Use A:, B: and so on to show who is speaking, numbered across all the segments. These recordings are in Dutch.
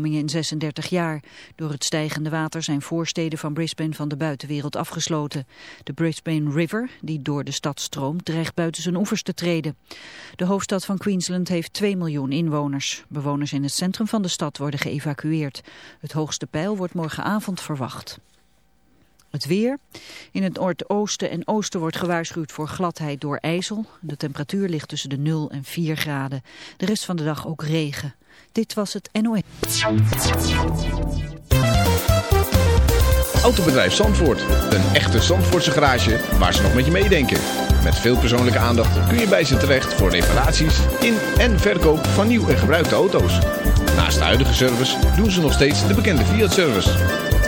A: in 36 jaar. Door het stijgende water zijn voorsteden van Brisbane van de buitenwereld afgesloten. De Brisbane River, die door de stad stroomt, dreigt buiten zijn oevers te treden. De hoofdstad van Queensland heeft 2 miljoen inwoners. Bewoners in het centrum van de stad worden geëvacueerd. Het hoogste pijl wordt morgenavond verwacht. Het weer. In het noordoosten en oosten wordt gewaarschuwd voor gladheid door ijzel. De temperatuur ligt tussen de 0 en 4 graden. De rest van de dag ook regen. Dit was het NOS.
B: Autobedrijf Zandvoort. Een echte Zandvoortse garage waar ze nog met je meedenken. Met veel persoonlijke aandacht kun je bij ze terecht voor reparaties in en verkoop van nieuw en gebruikte auto's. Naast de huidige service doen ze nog steeds de bekende Fiat-service.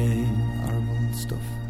C: şey stuff.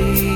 D: see.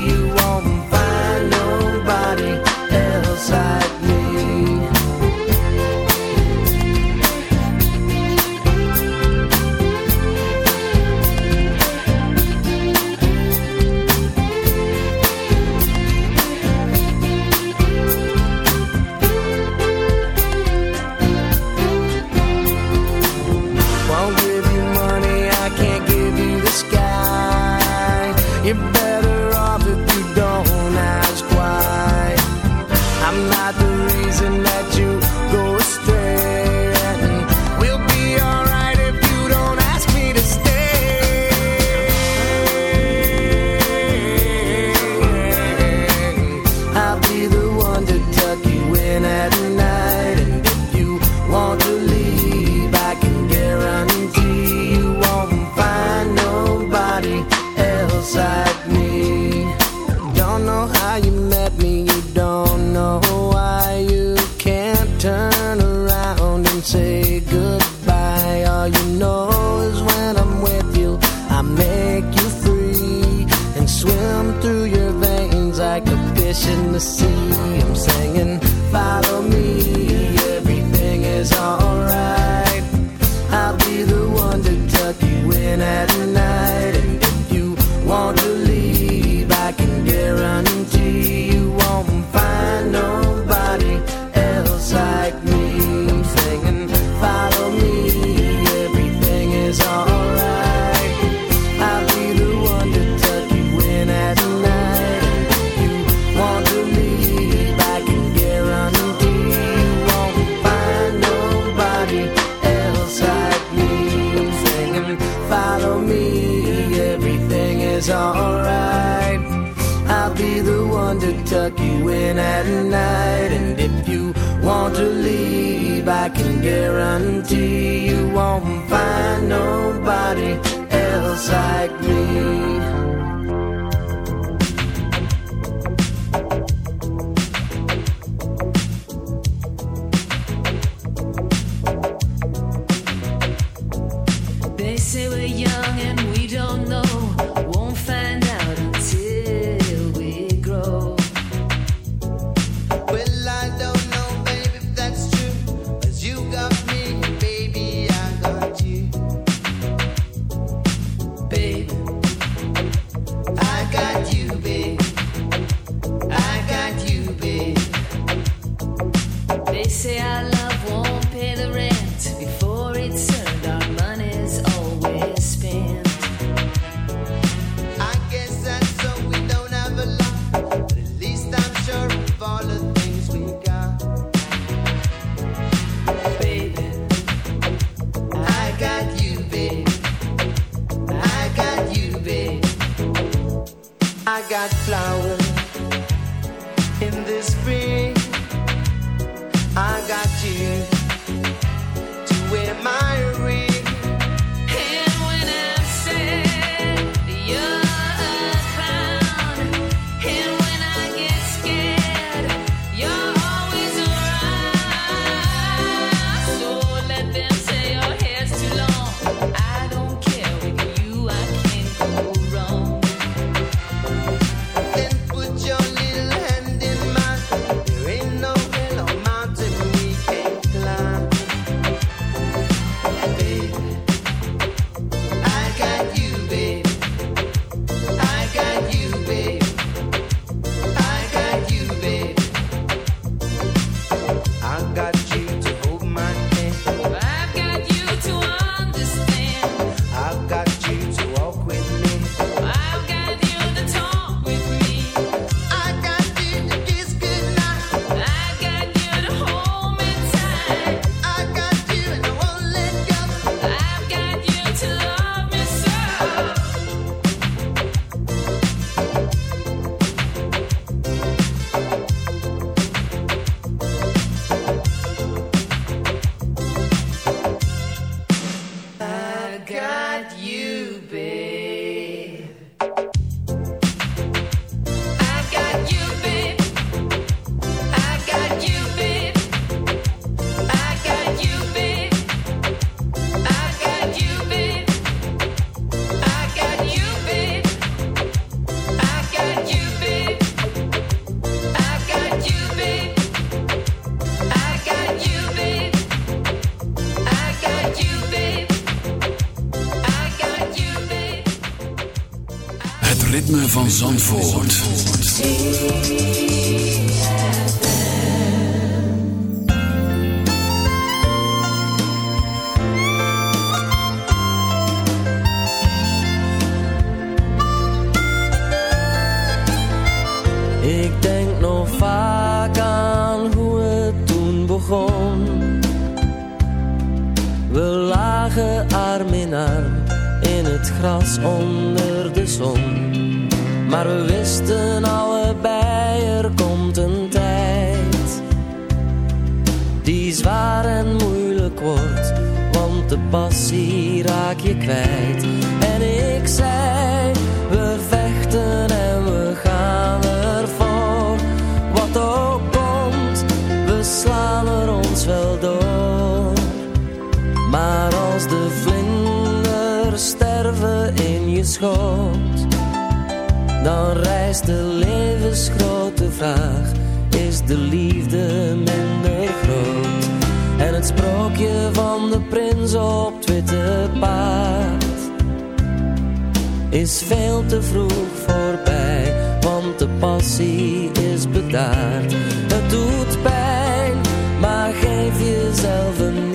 D: de passie is bedaard. Het doet pijn, maar geef jezelf een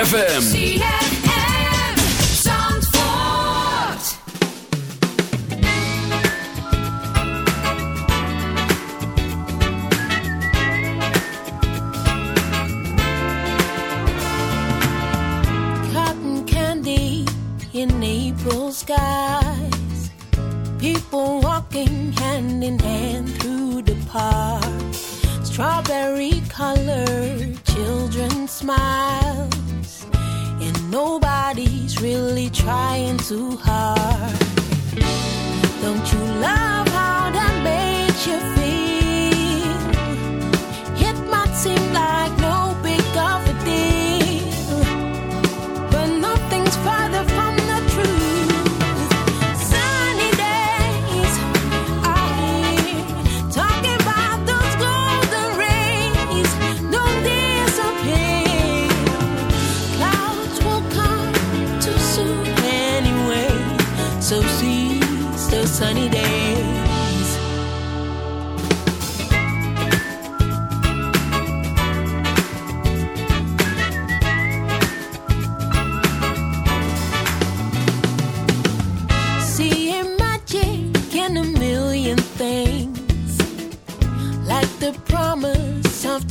E: ZFM.
F: in April skies. People walking hand in hand through the park. Strawberry colored children smile really trying too hard. Don't you love how that makes you feel?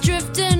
F: drifting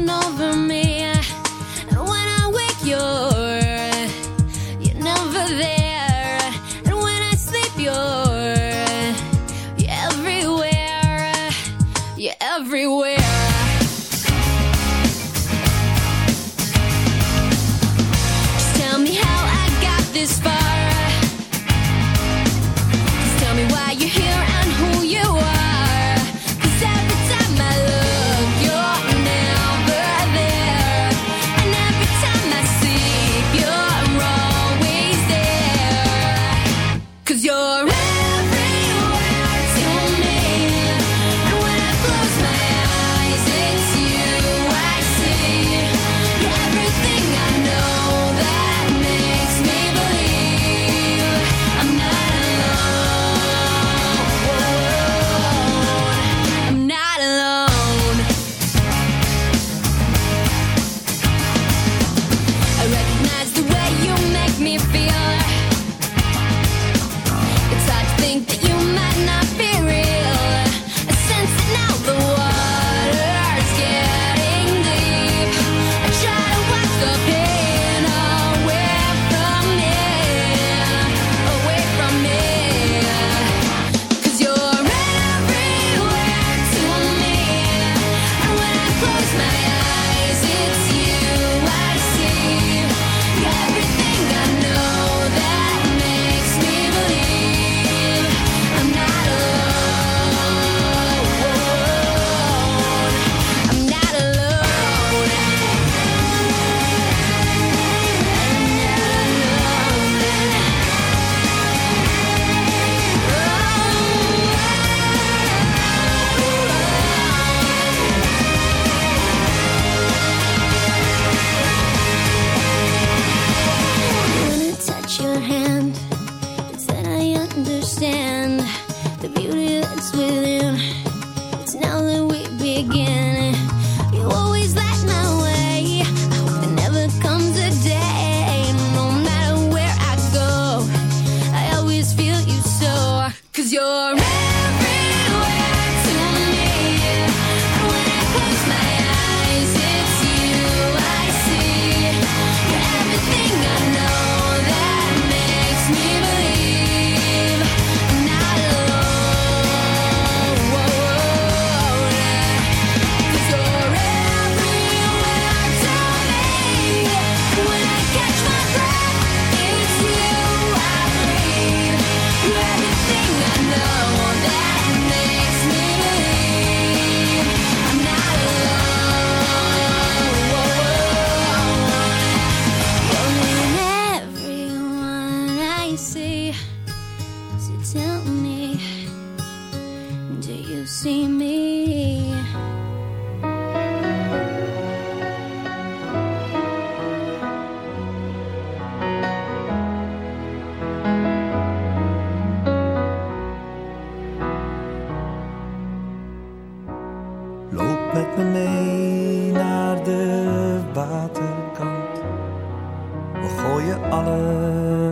C: gooien alle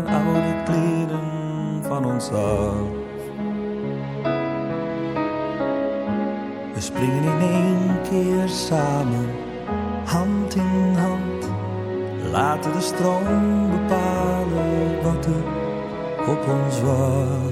C: oude kleren van ons af. We springen in één keer samen, hand in hand. Laten de stroom bepalen wat er op ons was.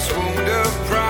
G: this wound of pride.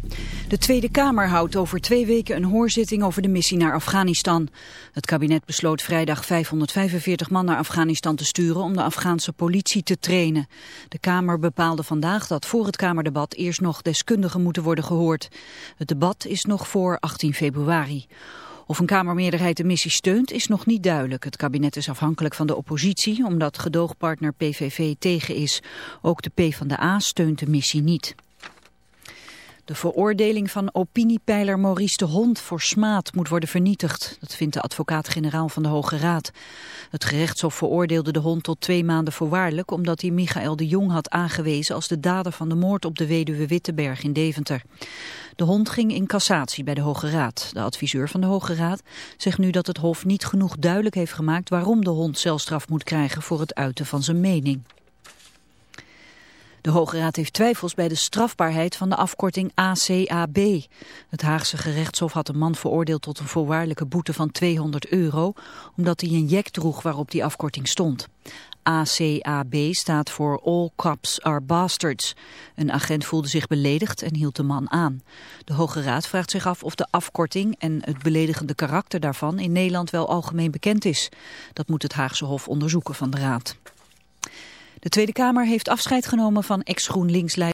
A: De Tweede Kamer houdt over twee weken een hoorzitting over de missie naar Afghanistan. Het kabinet besloot vrijdag 545 man naar Afghanistan te sturen om de Afghaanse politie te trainen. De Kamer bepaalde vandaag dat voor het Kamerdebat eerst nog deskundigen moeten worden gehoord. Het debat is nog voor 18 februari. Of een Kamermeerderheid de missie steunt is nog niet duidelijk. Het kabinet is afhankelijk van de oppositie omdat gedoogpartner PVV tegen is. Ook de PvdA steunt de missie niet. De veroordeling van opiniepeiler Maurice de Hond voor smaad moet worden vernietigd. Dat vindt de advocaat-generaal van de Hoge Raad. Het gerechtshof veroordeelde de Hond tot twee maanden voorwaardelijk... omdat hij Michael de Jong had aangewezen als de dader van de moord op de weduwe Wittenberg in Deventer. De Hond ging in cassatie bij de Hoge Raad. De adviseur van de Hoge Raad zegt nu dat het Hof niet genoeg duidelijk heeft gemaakt... waarom de Hond celstraf moet krijgen voor het uiten van zijn mening. De Hoge Raad heeft twijfels bij de strafbaarheid van de afkorting ACAB. Het Haagse gerechtshof had een man veroordeeld tot een voorwaardelijke boete van 200 euro, omdat hij een jek droeg waarop die afkorting stond. ACAB staat voor All Cops Are Bastards. Een agent voelde zich beledigd en hield de man aan. De Hoge Raad vraagt zich af of de afkorting en het beledigende karakter daarvan in Nederland wel algemeen bekend is. Dat moet het Haagse Hof onderzoeken van de Raad. De Tweede Kamer heeft afscheid genomen van ex-GroenLinks-leider